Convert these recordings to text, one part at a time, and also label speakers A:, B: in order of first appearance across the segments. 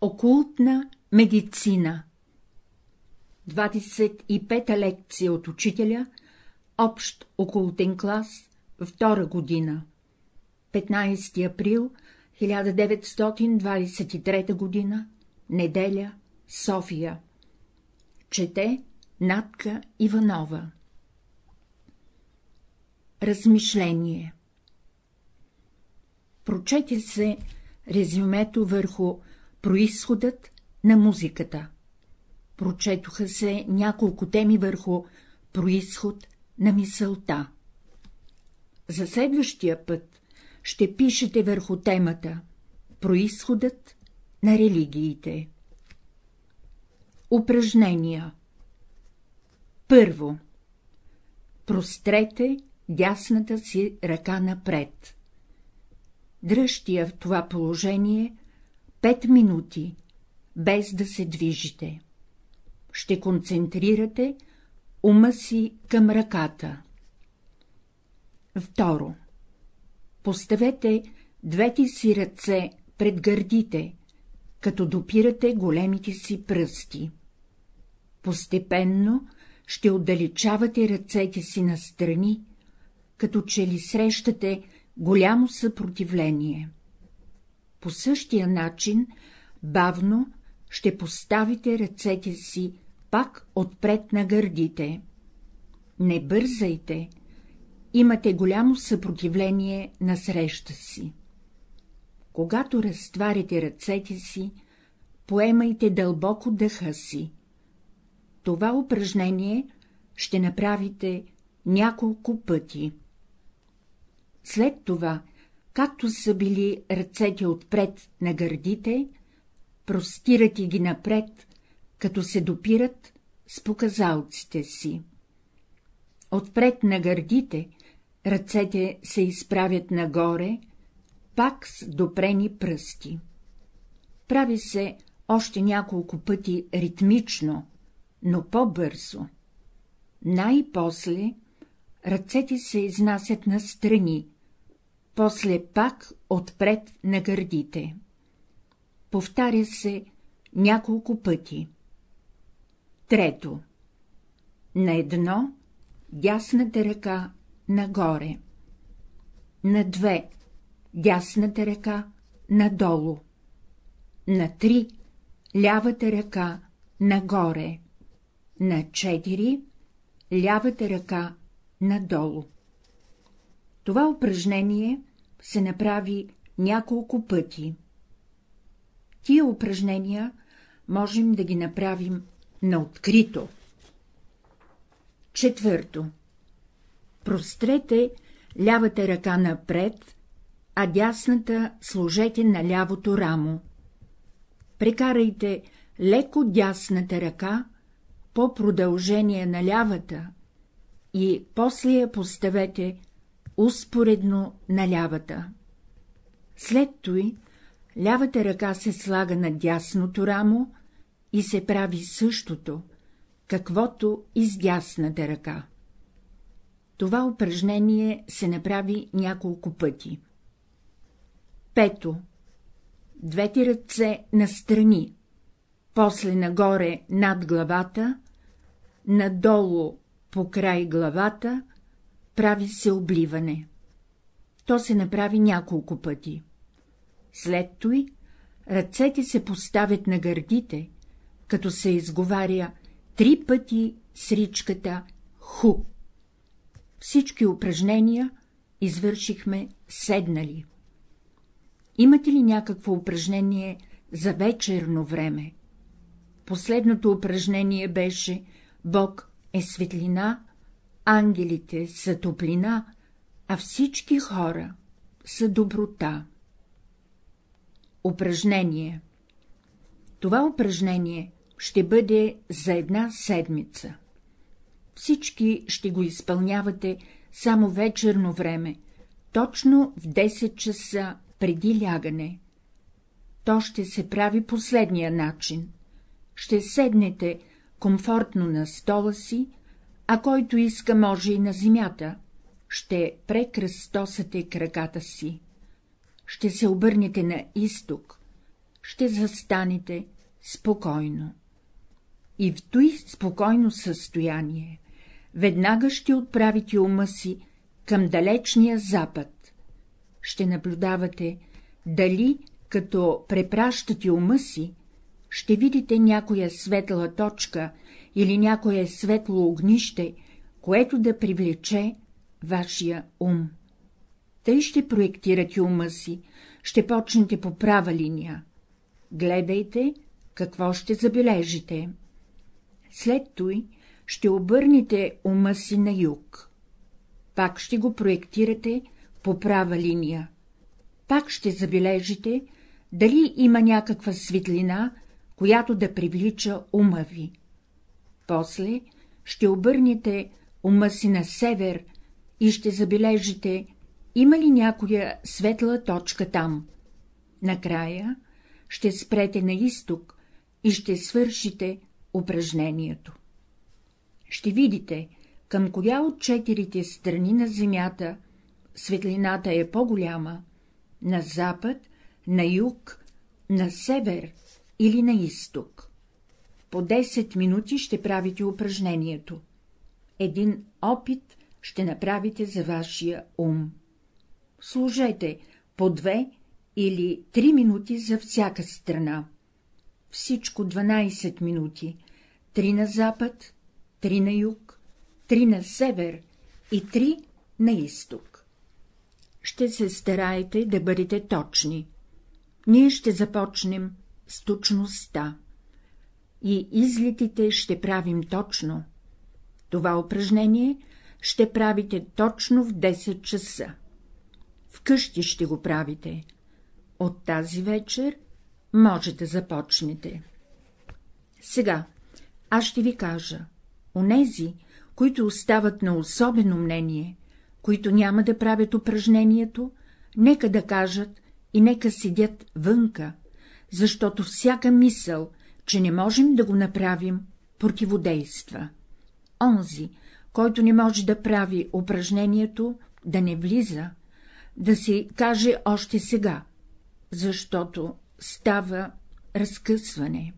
A: Окултна медицина. 25-та лекция от учителя, общ окултен клас, втора година, 15 април 1923 година, неделя, София. Чете Натка Иванова. Размишление. Прочете се резюмето върху происходът на музиката. Прочетоха се няколко теми върху происход на мисълта. За следващия път ще пишете върху темата Происходът на религиите. Упражнения Първо. Прострете дясната си ръка напред. Дръжте я в това положение пет минути, без да се движите. Ще концентрирате ума си към ръката. Второ. Поставете двете си ръце пред гърдите, като допирате големите си пръсти. Постепенно ще отдалечавате ръцете си настрани, като че ли срещате голямо съпротивление. По същия начин бавно ще поставите ръцете си пак отпред на гърдите. Не бързайте, имате голямо съпротивление на среща си. Когато разтварите ръцете си, поемайте дълбоко дъха си. Това упражнение ще направите няколко пъти. След това както са били ръцете отпред на гърдите, простирате ги напред, като се допират с показалците си. Отпред на гърдите ръцете се изправят нагоре, пак с допрени пръсти. Прави се още няколко пъти ритмично, но по-бързо. Най-после ръцете се изнасят настрани, после пак отпред на гърдите. Повтаря се няколко пъти. Трето. На едно дясната ръка нагоре. На две дясната ръка надолу. На три лявата ръка нагоре. На четири лявата ръка надолу. Това упражнение се направи няколко пъти. Тия упражнения можем да ги направим на открито. Четвърто. Прострете лявата ръка напред, а дясната сложете на лявото рамо. Прекарайте леко дясната ръка по продължение на лявата и после я поставете успоредно на лявата. След той лявата ръка се слага на дясното рамо и се прави същото, каквото и с дясната ръка. Това упражнение се направи няколко пъти. Пето. Двете ръце настрани, после нагоре над главата, надолу по край главата, прави се обливане. То се направи няколко пъти. След той ръцете се поставят на гърдите, като се изговаря три пъти с ричката ху. Всички упражнения извършихме седнали. Имате ли някакво упражнение за вечерно време? Последното упражнение беше Бог е светлина, ангелите са топлина, а всички хора са доброта. Упражнение Това упражнение ще бъде за една седмица. Всички ще го изпълнявате само вечерно време, точно в 10 часа преди лягане. То ще се прави последния начин. Ще седнете комфортно на стола си, а който иска може и на земята, ще прекръстосате краката си. Ще се обърнете на изток, ще застанете спокойно. И в той спокойно състояние веднага ще отправите ума си към далечния запад. Ще наблюдавате, дали, като препращате ума си, ще видите някоя светла точка или някое светло огнище, което да привлече вашия ум. Тъй ще проектирате ума си, ще почнете по права линия. Гледайте, какво ще забележите. След той ще обърнете ума си на юг. Пак ще го проектирате по права линия. Пак ще забележите, дали има някаква светлина, която да привлича ума ви. После ще обърнете ума си на север и ще забележите, има ли някоя светла точка там. Накрая ще спрете на изток и ще свършите упражнението. Ще видите, към коя от четирите страни на Земята светлината е по-голяма — на запад, на юг, на север или на изток. По 10 минути ще правите упражнението. Един опит ще направите за вашия ум. Служете по две или три минути за всяка страна. Всичко 12 минути, три на запад, три на юг, три на север и три на изток. Ще се стараете да бъдете точни. Ние ще започнем с точността. И излитите ще правим точно. Това упражнение ще правите точно в 10 часа. Вкъщи ще го правите. От тази вечер може да започнете. Сега аз ще ви кажа, онези, които остават на особено мнение, които няма да правят упражнението, нека да кажат и нека седят вънка, защото всяка мисъл, че не можем да го направим, противодейства. Онзи, който не може да прави упражнението, да не влиза, да си каже още сега, защото става разкъсване.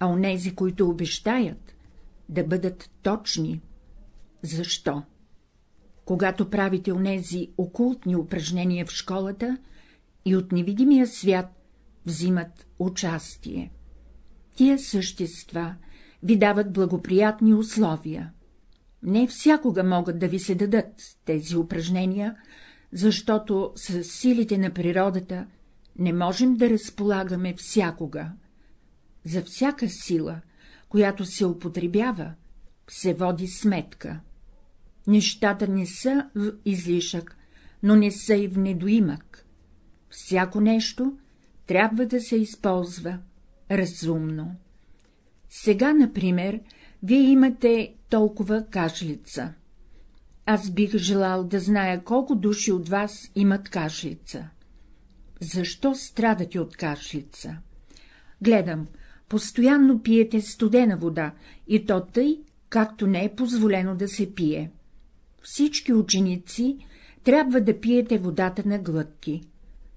A: А онези, които обещаят, да бъдат точни. Защо? Когато правите онези окултни упражнения в школата и от невидимия свят взимат участие. Тия същества ви дават благоприятни условия. Не всякога могат да ви се дадат тези упражнения, защото с силите на природата не можем да разполагаме всякога. За всяка сила, която се употребява, се води сметка. Нещата не са в излишък, но не са и в недоимък. Всяко нещо трябва да се използва разумно. Сега, например, вие имате толкова кашлица. Аз бих желал да зная колко души от вас имат кашлица. Защо страдате от кашлица? Гледам, постоянно пиете студена вода, и то тъй, както не е позволено да се пие. Всички ученици трябва да пиете водата на глътки.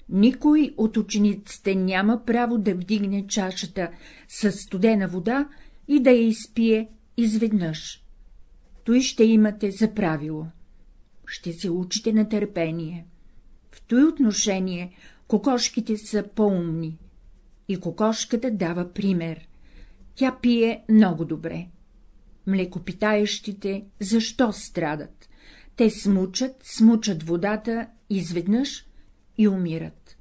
A: Никой от учениците няма право да вдигне чашата с студена вода и да я изпие изведнъж. Той ще имате за правило. Ще се учите на търпение. В той отношение кокошките са по-умни. И кокошката дава пример. Тя пие много добре. Млекопитаещите защо страдат? Те смучат, смучат водата изведнъж и умират.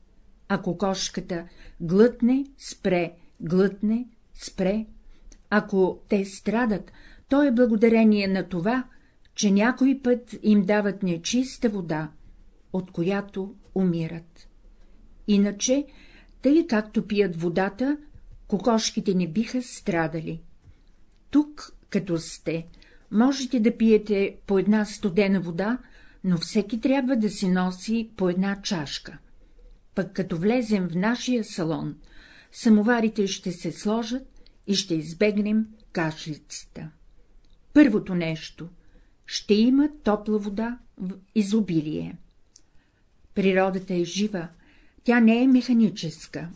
A: А кокошката глътне, спре, глътне, спре. Ако те страдат, то е благодарение на това, че някой път им дават нечиста вода, от която умират. Иначе, тъй както пият водата, кокошките не биха страдали. Тук, като сте, можете да пиете по една студена вода, но всеки трябва да си носи по една чашка. Пък като влезем в нашия салон, самоварите ще се сложат и ще избегнем кашлицата. Първото нещо — ще има топла вода в изобилие. Природата е жива, тя не е механическа.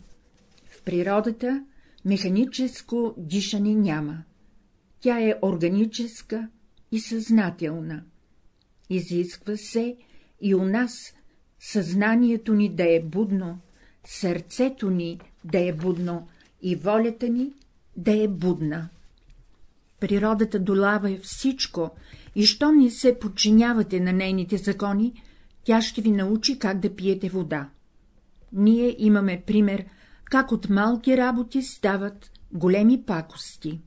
A: природата механическо дишане няма. Тя е органическа и съзнателна. Изисква се и у нас съзнанието ни да е будно, сърцето ни да е будно и волята ни да е будна. Природата долава е всичко и щом не се подчинявате на нейните закони, тя ще ви научи как да пиете вода. Ние имаме пример, как от малки работи стават големи пакости.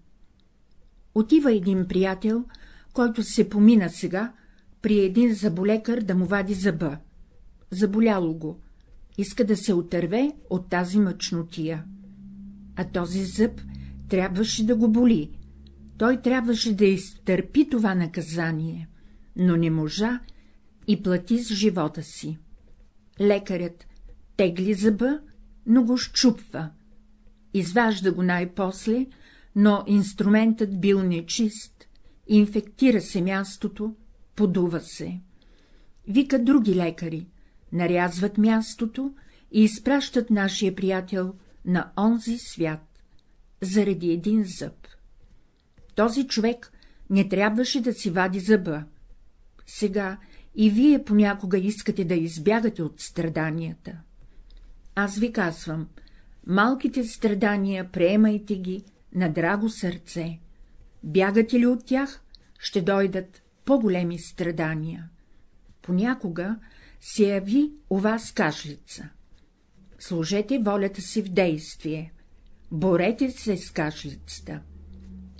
A: Отива един приятел, който се помина сега, при един заболекар да му вади зъба. Заболяло го. Иска да се отърве от тази мъчнотия. А този зъб трябваше да го боли. Той трябваше да изтърпи това наказание, но не можа и плати с живота си. Лекарят тегли зъба, но го щупва. Изважда го най-после, но инструментът бил нечист, инфектира се мястото, подува се. Вика други лекари, нарязват мястото и изпращат нашия приятел на онзи свят, заради един зъб. Този човек не трябваше да си вади зъба. Сега и вие понякога искате да избягате от страданията. Аз ви казвам, малките страдания приемайте ги на драго сърце. Бягате ли от тях, ще дойдат по-големи страдания. Понякога се яви у вас кашлица. Служете волята си в действие. Борете се с кашлицата.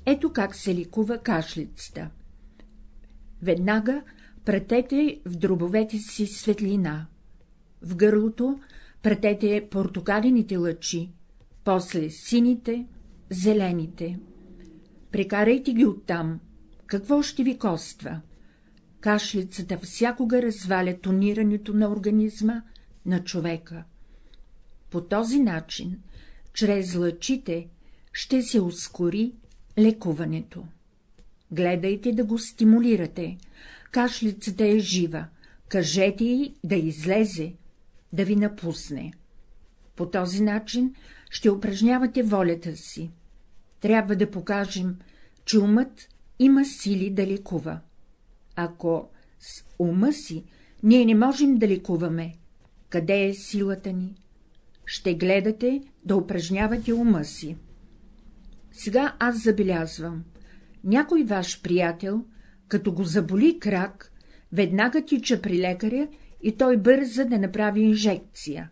A: Ето как се ликува кашлицата. Веднага пратете в дробовете си светлина. В гърлото пратете портокалените лъчи, после сините, зелените. Прекарайте ги оттам. Какво ще ви коства? Кашлицата всякога разваля тонирането на организма на човека. По този начин, чрез лъчите, ще се ускори лекуването. Гледайте да го стимулирате. Кашлицата е жива. Кажете й да излезе, да ви напусне. По този начин ще упражнявате волята си. Трябва да покажем, че умът има сили да лекува. Ако с ума си ние не можем да лекуваме, къде е силата ни? Ще гледате да упражнявате ума си. Сега аз забелязвам. Някой ваш приятел, като го заболи крак, веднага тича при лекаря и той бърза да направи инжекция.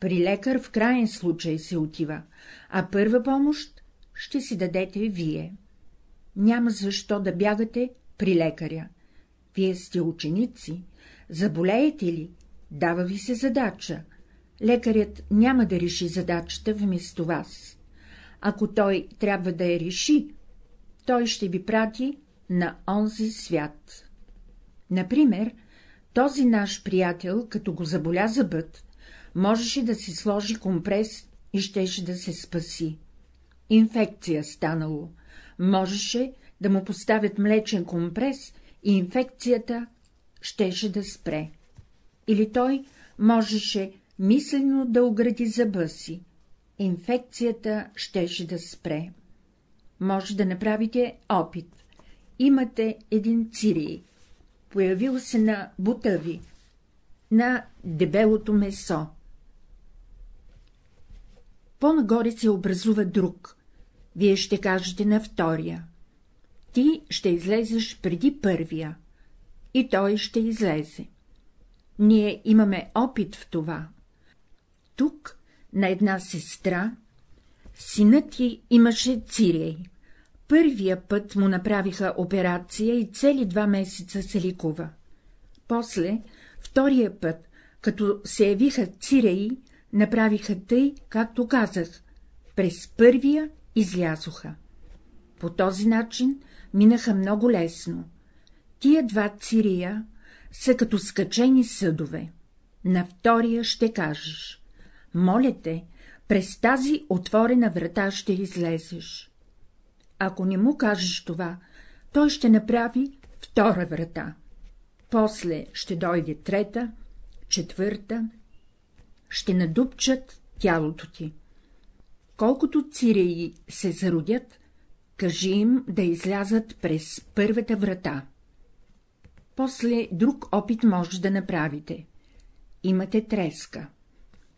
A: При лекар в крайен случай се отива, а първа помощ ще си дадете вие. Няма защо да бягате при лекаря. Вие сте ученици, заболеете ли, дава ви се задача. Лекарят няма да реши задачата вместо вас. Ако той трябва да я реши, той ще ви прати на онзи свят. Например, този наш приятел, като го заболя зъбът, можеше да си сложи компрес и щеше да се спаси. Инфекция станало. Можеше да му поставят млечен компрес и инфекцията щеше да спре. Или той можеше мислено да огради зъба си. Инфекцията щеше да спре. Може да направите опит. Имате един цирий. Появил се на бута ви, на дебелото месо. По-нагоре се образува друг. Вие ще кажете на втория. Ти ще излезеш преди първия. И той ще излезе. Ние имаме опит в това. Тук, на една сестра, синът ти имаше цирей. Първия път му направиха операция и цели два месеца се ликува. После, втория път, като се явиха циреи, направиха тъй, както казах, през първия излязоха. По този начин минаха много лесно. Тия два цирия са като скачени съдове. На втория ще кажеш. Моля те, през тази отворена врата ще излезеш. Ако не му кажеш това, той ще направи втора врата. После ще дойде трета, четвърта, ще надупчат тялото ти. Колкото циреи се зародят, кажи им да излязат през първата врата. После друг опит може да направите. Имате треска.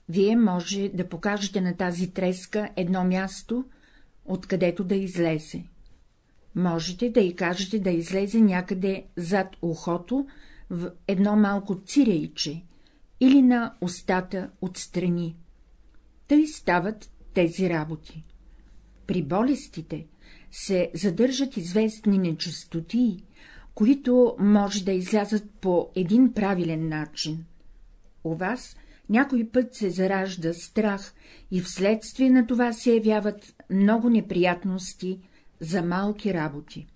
A: Вие може да покажете на тази треска едно място, откъдето да излезе. Можете да й кажете да излезе някъде зад ухото в едно малко цирейче или на устата отстрани. Тъй стават тези работи. При болестите се задържат известни нечистотии, които може да излязат по един правилен начин. У вас някой път се заражда страх и вследствие на това се явяват много неприятности за малки работи.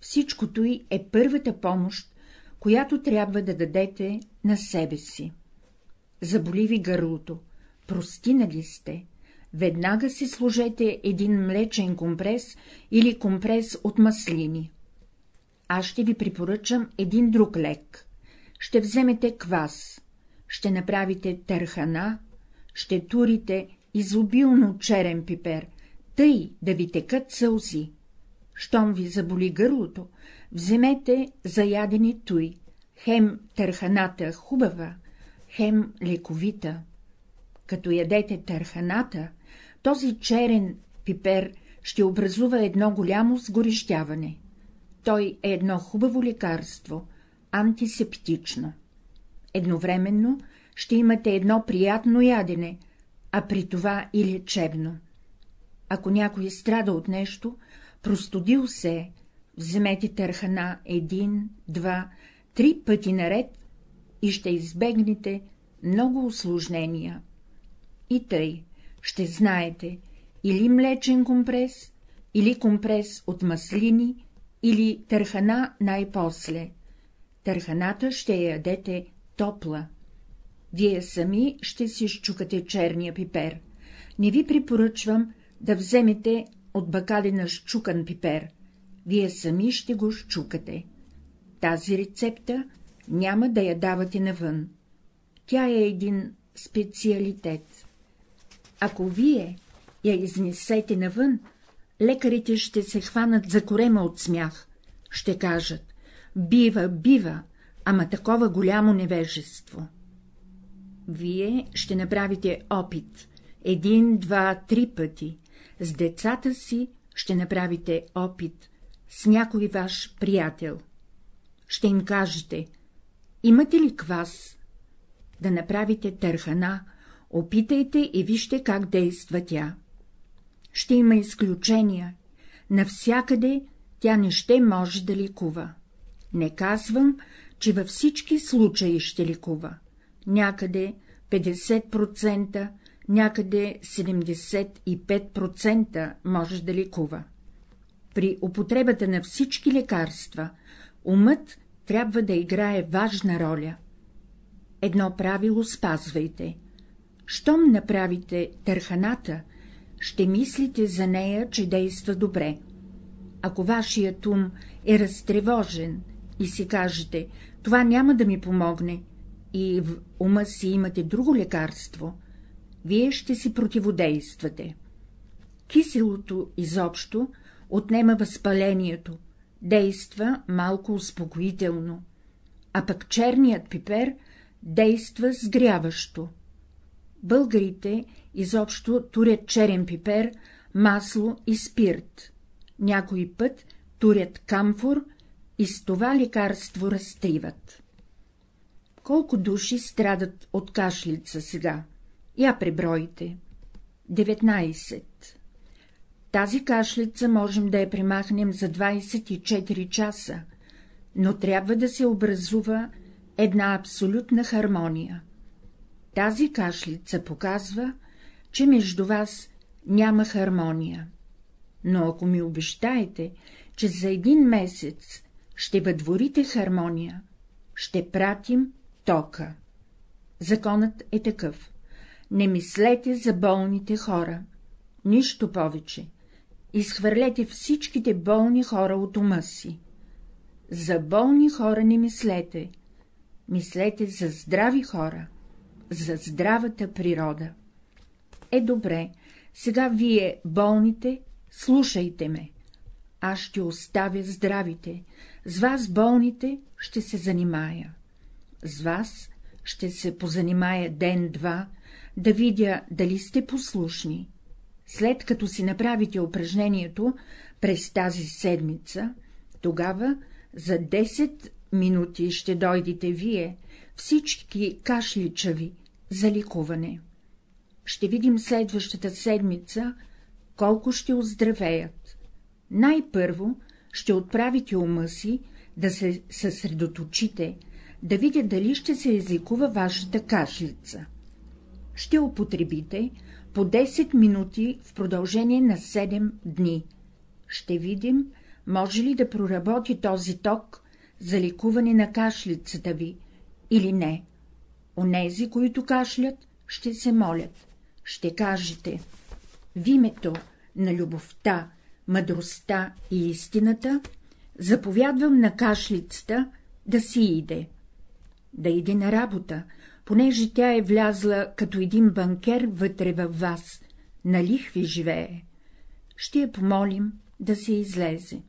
A: Всичкото й е първата помощ, която трябва да дадете на себе си. Заболи ви гърлото, простинали сте, веднага си сложете един млечен компрес или компрес от маслини. Аз ще ви препоръчам един друг лек. Ще вземете квас, ще направите търхана, ще турите изобилно черен пипер, тъй да ви текат сълзи. Щом ви заболи гърлото, вземете заядени той, хем търханата хубава, хем лековита. Като ядете търханата, този черен пипер ще образува едно голямо сгорещяване. Той е едно хубаво лекарство, антисептично. Едновременно ще имате едно приятно ядене, а при това и лечебно. Ако някой страда от нещо, простудил се, вземете търхана един, два, три пъти наред и ще избегнете много осложнения. И тъй, ще знаете, или млечен компрес, или компрес от маслини, или търхана най-после. Търханата ще я ядете топла. Вие сами ще си щукате черния пипер. Не ви препоръчвам да вземете от бакалина щукан пипер. Вие сами ще го щукате. Тази рецепта няма да я давате навън. Тя е един специалитет. Ако вие я изнесете навън, лекарите ще се хванат за корема от смях. Ще кажат — бива, бива, ама такова голямо невежество. Вие ще направите опит един, два, три пъти, с децата си ще направите опит, с някой ваш приятел. Ще им кажете, имате ли квас? Да направите търхана, опитайте и вижте как действа тя. Ще има изключения, навсякъде тя не ще може да ликува. Не казвам, че във всички случаи ще ликува. Някъде 50%, някъде 75% може да ликува. При употребата на всички лекарства умът трябва да играе важна роля. Едно правило спазвайте. Щом направите търханата, ще мислите за нея, че действа добре. Ако вашият ум е разтревожен и си кажете, това няма да ми помогне, и в ума си имате друго лекарство, вие ще си противодействате. Киселото изобщо отнема възпалението, действа малко успокоително, а пък черният пипер действа сгряващо. Българите изобщо турят черен пипер, масло и спирт, някой път турят камфор и с това лекарство разтриват. Колко души страдат от кашлица сега? Я пребройте. 19. Тази кашлица можем да я примахнем за 24 часа, но трябва да се образува една абсолютна хармония. Тази кашлица показва, че между вас няма хармония. Но ако ми обещаете, че за един месец ще въдворите хармония, ще пратим тока. Законът е такъв. Не мислете за болните хора. Нищо повече. Изхвърлете всичките болни хора от ума си. За болни хора не мислете. Мислете за здрави хора, за здравата природа. Е добре, Сега вие, болните, слушайте ме. Аз ще оставя здравите, с вас, болните, ще се занимая. С вас ще се позанимая ден-два, да видя дали сте послушни. След като си направите упражнението през тази седмица, тогава за 10 минути ще дойдете вие, всички кашличави, за ликуване. Ще видим следващата седмица, колко ще оздравеят. Най-първо ще отправите ума си да се съсредоточите, да видя дали ще се изликува вашата кашлица. Ще употребите по 10 минути в продължение на 7 дни. Ще видим, може ли да проработи този ток за ликуване на кашлицата ви или не. Онези, които кашлят, ще се молят. Ще кажете — в името на любовта, мъдростта и истината, заповядвам на кашлицата да си иде. Да иде на работа, понеже тя е влязла като един банкер вътре във вас, на лихви живее. Ще я помолим да се излезе.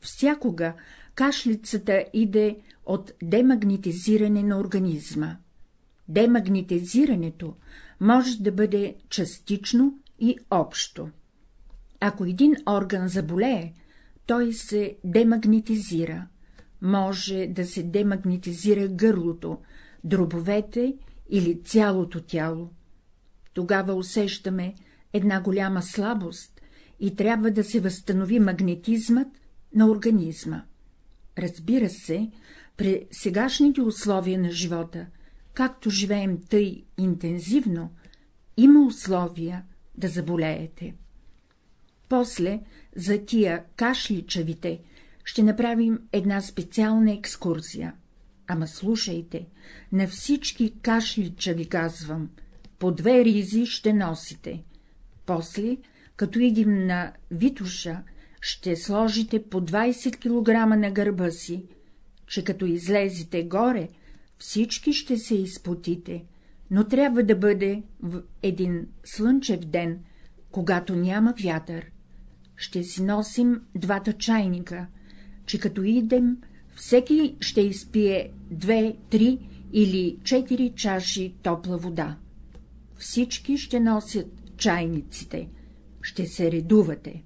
A: Всякога кашлицата иде от демагнетизиране на организма. Демагнетизирането може да бъде частично и общо. Ако един орган заболее, той се демагнетизира. Може да се демагнетизира гърлото, дробовете или цялото тяло. Тогава усещаме една голяма слабост и трябва да се възстанови магнетизмът на организма. Разбира се, при сегашните условия на живота, както живеем тъй интензивно, има условия да заболеете. После, за тия кашличавите, ще направим една специална екскурзия. Ама слушайте, на всички кашличави казвам, по две ризи ще носите. После, като идим на Витуша, ще сложите по 20 кг на гърба си, че като излезете горе, всички ще се изпотите, но трябва да бъде в един слънчев ден, когато няма вятър. Ще си носим двата чайника, че като идем, всеки ще изпие две, три или четири чаши топла вода. Всички ще носят чайниците, ще се редувате.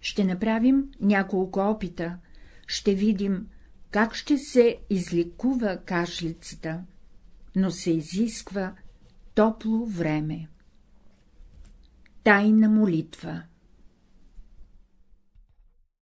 A: Ще направим няколко опита, ще видим, как ще се изликува кашлицата, но се изисква топло време. Тайна молитва